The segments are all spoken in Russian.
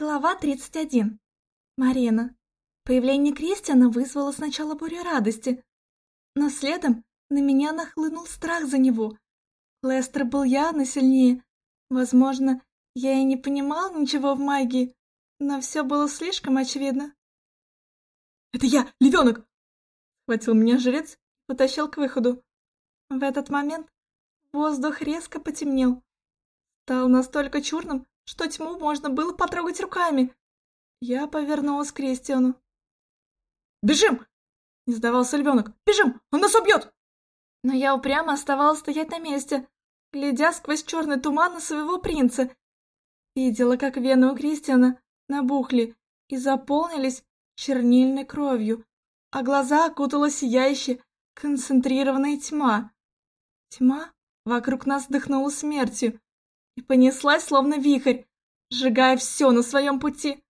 Глава 31. Марина. Появление Кристиана вызвало сначала бурю радости, но следом на меня нахлынул страх за него. Лестер был явно сильнее. Возможно, я и не понимал ничего в магии, но все было слишком очевидно. «Это я, львенок!» Схватил меня жрец и потащил к выходу. В этот момент воздух резко потемнел. Стал настолько черным, что тьму можно было потрогать руками. Я повернулась к Кристиану. «Бежим!» — не сдавался львенок. «Бежим! Он нас убьет!» Но я упрямо оставалась стоять на месте, глядя сквозь черный туман на своего принца. Видела, как вены у Кристиана набухли и заполнились чернильной кровью, а глаза окутала сияющая, концентрированная тьма. Тьма вокруг нас вдохнула смертью, и понеслась, словно вихрь, сжигая все на своем пути.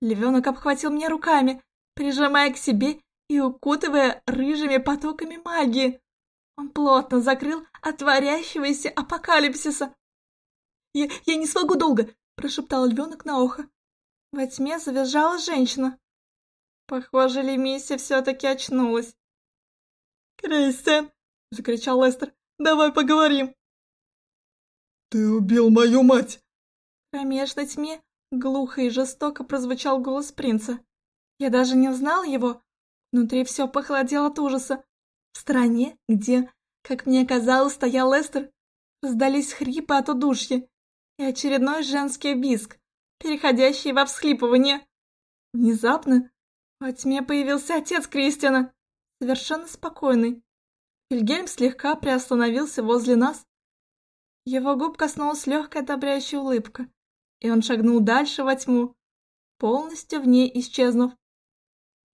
Львенок обхватил меня руками, прижимая к себе и укутывая рыжими потоками магии. Он плотно закрыл от творящегося апокалипсиса. «Я, я не смогу долго!» – прошептал львенок на ухо. Во тьме завизжала женщина. Похоже, Лемисия все-таки очнулась. «Крейсен!» – закричал Лестер. «Давай поговорим!» «Ты убил мою мать!» В кромешной тьме глухо и жестоко прозвучал голос принца. Я даже не узнал его. Внутри все похолодело от ужаса. В стране, где, как мне казалось, стоял Лестер, раздались хрипы от удушья и очередной женский визг, переходящий во всхлипывание. Внезапно во тьме появился отец Кристиана, совершенно спокойный. Вильгельм слегка приостановился возле нас его губ коснулась легкая одобряющая улыбка, и он шагнул дальше во тьму, полностью в ней исчезнув.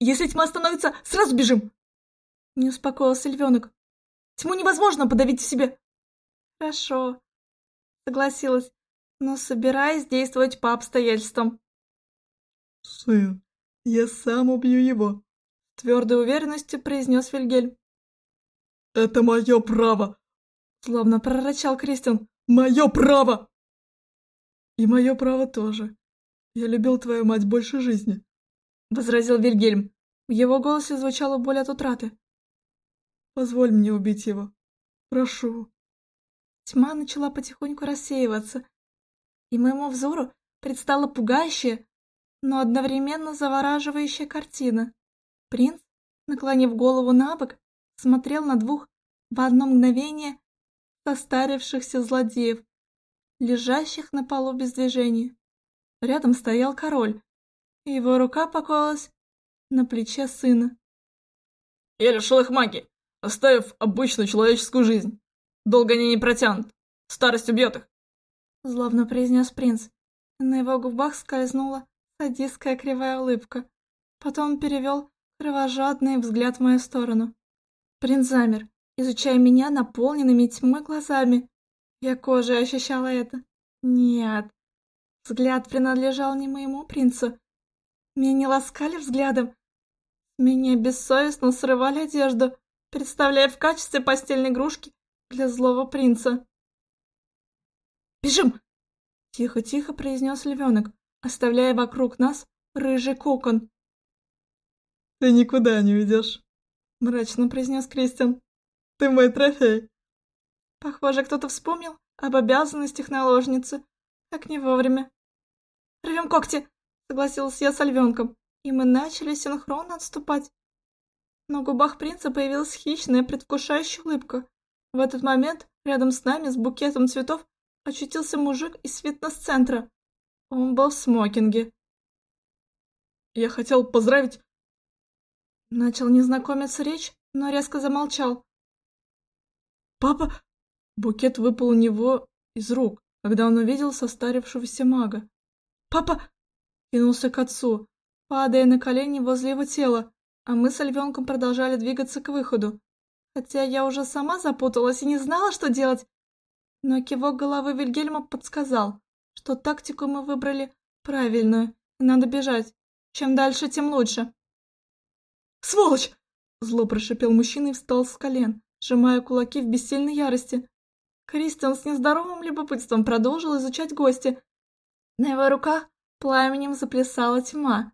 «Если тьма становится, сразу бежим!» Не успокоился львенок. «Тьму невозможно подавить в себе!» «Хорошо», согласилась, но собираясь действовать по обстоятельствам. «Сын, я сам убью его», — твердой уверенностью произнес Вильгельм. «Это мое право Словно прорычал Кристин. «Мое право!» «И мое право тоже. Я любил твою мать больше жизни», — возразил Вильгельм. В его голосе звучала боль от утраты. «Позволь мне убить его. Прошу». Тьма начала потихоньку рассеиваться, и моему взору предстала пугающая, но одновременно завораживающая картина. Принц, наклонив голову на бок, смотрел на двух в одно мгновение состарившихся злодеев, лежащих на полу без движения. Рядом стоял король, и его рука покоилась на плече сына. «Я лишил их магии, оставив обычную человеческую жизнь. Долго они не протянут. Старость убьет их!» Злобно произнес принц. На его губах скользнула садистская кривая улыбка. Потом перевел кровожадный взгляд в мою сторону. Принц замер, изучая меня наполненными тьмой глазами. Я кожей ощущала это. Нет, взгляд принадлежал не моему принцу. Меня не ласкали взглядом. Меня бессовестно срывали одежду, представляя в качестве постельной игрушки для злого принца. «Бежим!» Тихо-тихо произнес львенок, оставляя вокруг нас рыжий кокон. «Ты никуда не уйдешь», — мрачно произнес Кристиан. Ты мой трофей. Похоже, кто-то вспомнил об обязанностях наложницы. Как не вовремя. «Рвем когти!» — согласилась я с львенком, и мы начали синхронно отступать. На губах принца появилась хищная, предвкушающая улыбка. В этот момент рядом с нами с букетом цветов очутился мужик из фитнес-центра. Он был в смокинге. «Я хотел поздравить...» Начал незнакомец речь, но резко замолчал. «Папа!» Букет выпал у него из рук, когда он увидел состарившегося мага. «Папа!» Кинулся к отцу, падая на колени возле его тела, а мы с львенком продолжали двигаться к выходу. Хотя я уже сама запуталась и не знала, что делать. Но кивок головы Вильгельма подсказал, что тактику мы выбрали правильную, надо бежать. Чем дальше, тем лучше. «Сволочь!» Зло прошипел мужчина и встал с колен сжимая кулаки в бессильной ярости. Кристиан с нездоровым любопытством продолжил изучать гости. На его руках пламенем заплясала тьма.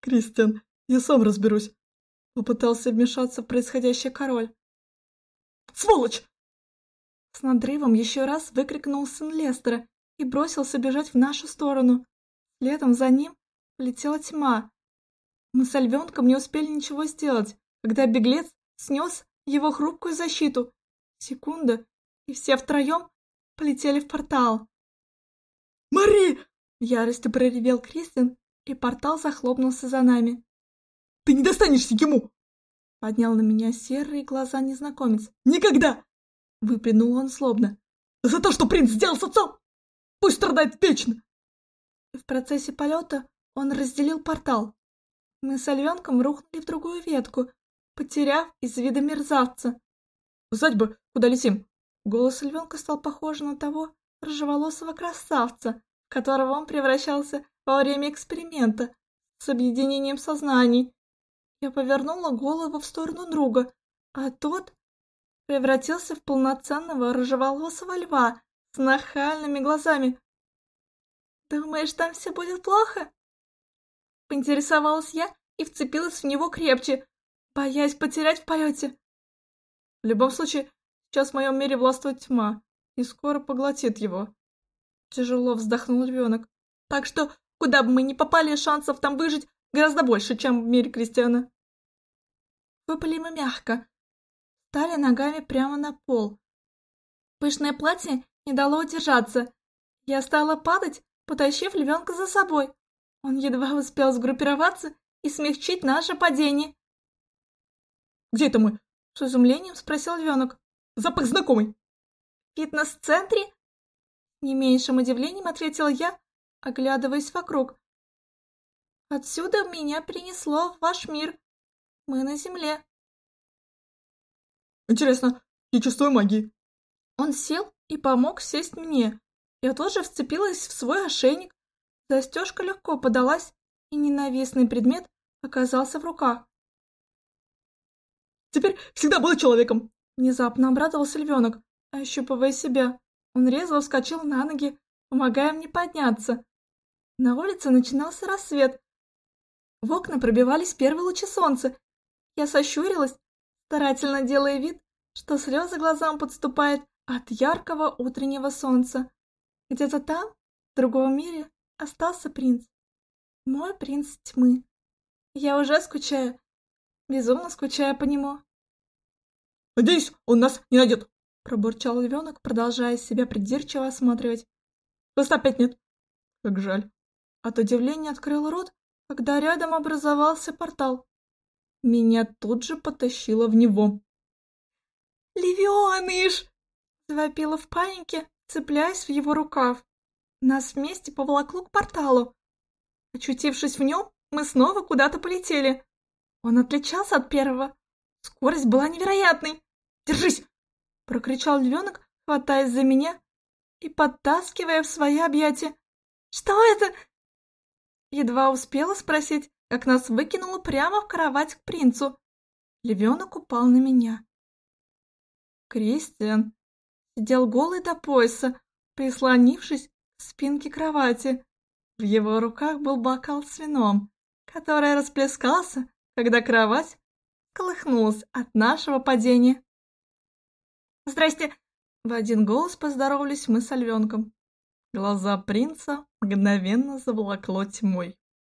«Кристиан, я сам разберусь», — попытался вмешаться в происходящее король. «Сволочь!» С надрывом еще раз выкрикнул сын Лестера и бросился бежать в нашу сторону. Следом за ним полетела тьма. Мы с львенком не успели ничего сделать, когда беглец снес его хрупкую защиту. Секунда, и все втроем полетели в портал. «Мари!» — в ярости проревел Кристин, и портал захлопнулся за нами. «Ты не достанешься ему!» — поднял на меня серые глаза незнакомец. «Никогда!» — выплюнул он злобно. «За то, что принц сделал с отцом! Пусть страдает вечно!» В процессе полета он разделил портал. Мы с львенком рухнули в другую ветку, потеряв из вида мерзавца. «Усадьба, куда летим?» Голос львенка стал похож на того рыжеволосого красавца, которого он превращался во время эксперимента с объединением сознаний. Я повернула голову в сторону друга, а тот превратился в полноценного рыжеволосого льва с нахальными глазами. «Думаешь, там все будет плохо?» Поинтересовалась я и вцепилась в него крепче, боясь потерять в полете. В любом случае, сейчас в моем мире властвует тьма, и скоро поглотит его. Тяжело вздохнул львенок. Так что, куда бы мы ни попали, шансов там выжить гораздо больше, чем в мире Кристиана. Выпали мы мягко, стали ногами прямо на пол. Пышное платье не дало удержаться. Я стала падать, потащив львенка за собой. Он едва успел сгруппироваться и смягчить наше падение. «Где это мы?» — с изумлением спросил львенок. «Запах знакомый!» «В фитнес-центре?» Не меньшим удивлением ответила я, оглядываясь вокруг. «Отсюда меня перенесло в ваш мир. Мы на земле». «Интересно, я чувствую магии». Он сел и помог сесть мне. Я тоже вцепилась в свой ошейник. Застежка легко подалась, и ненавистный предмет оказался в руках. «Теперь всегда буду человеком!» Внезапно обрадовался львенок, ощупывая себя. Он резво вскочил на ноги, помогая мне подняться. На улице начинался рассвет. В окна пробивались первые лучи солнца. Я сощурилась, старательно делая вид, что слезы глазам подступают от яркого утреннего солнца. Где-то там, в другом мире, остался принц. Мой принц тьмы. Я уже скучаю, безумно скучаю по нему. «Надеюсь, он нас не найдет», — пробурчал львенок, продолжая себя придирчиво осматривать. «Вас опять нет». «Как жаль». От удивления открыл рот, когда рядом образовался портал. Меня тут же потащило в него. «Левионыш!» — завопила в панике, цепляясь в его рукав. Нас вместе поволокло к порталу. Очутившись в нем, мы снова куда-то полетели. Он отличался от первого. Скорость была невероятной. «Держись!» — прокричал львенок, хватаясь за меня и подтаскивая в свои объятия. «Что это?» Едва успела спросить, как нас выкинуло прямо в кровать к принцу. Львенок упал на меня. Кристиан сидел голый до пояса, прислонившись к спинке кровати. В его руках был бокал с вином, который расплескался, когда кровать колыхнулась от нашего падения. «Здрасте!» — в один голос поздоровались мы с львенком. Глаза принца мгновенно заволокло тьмой.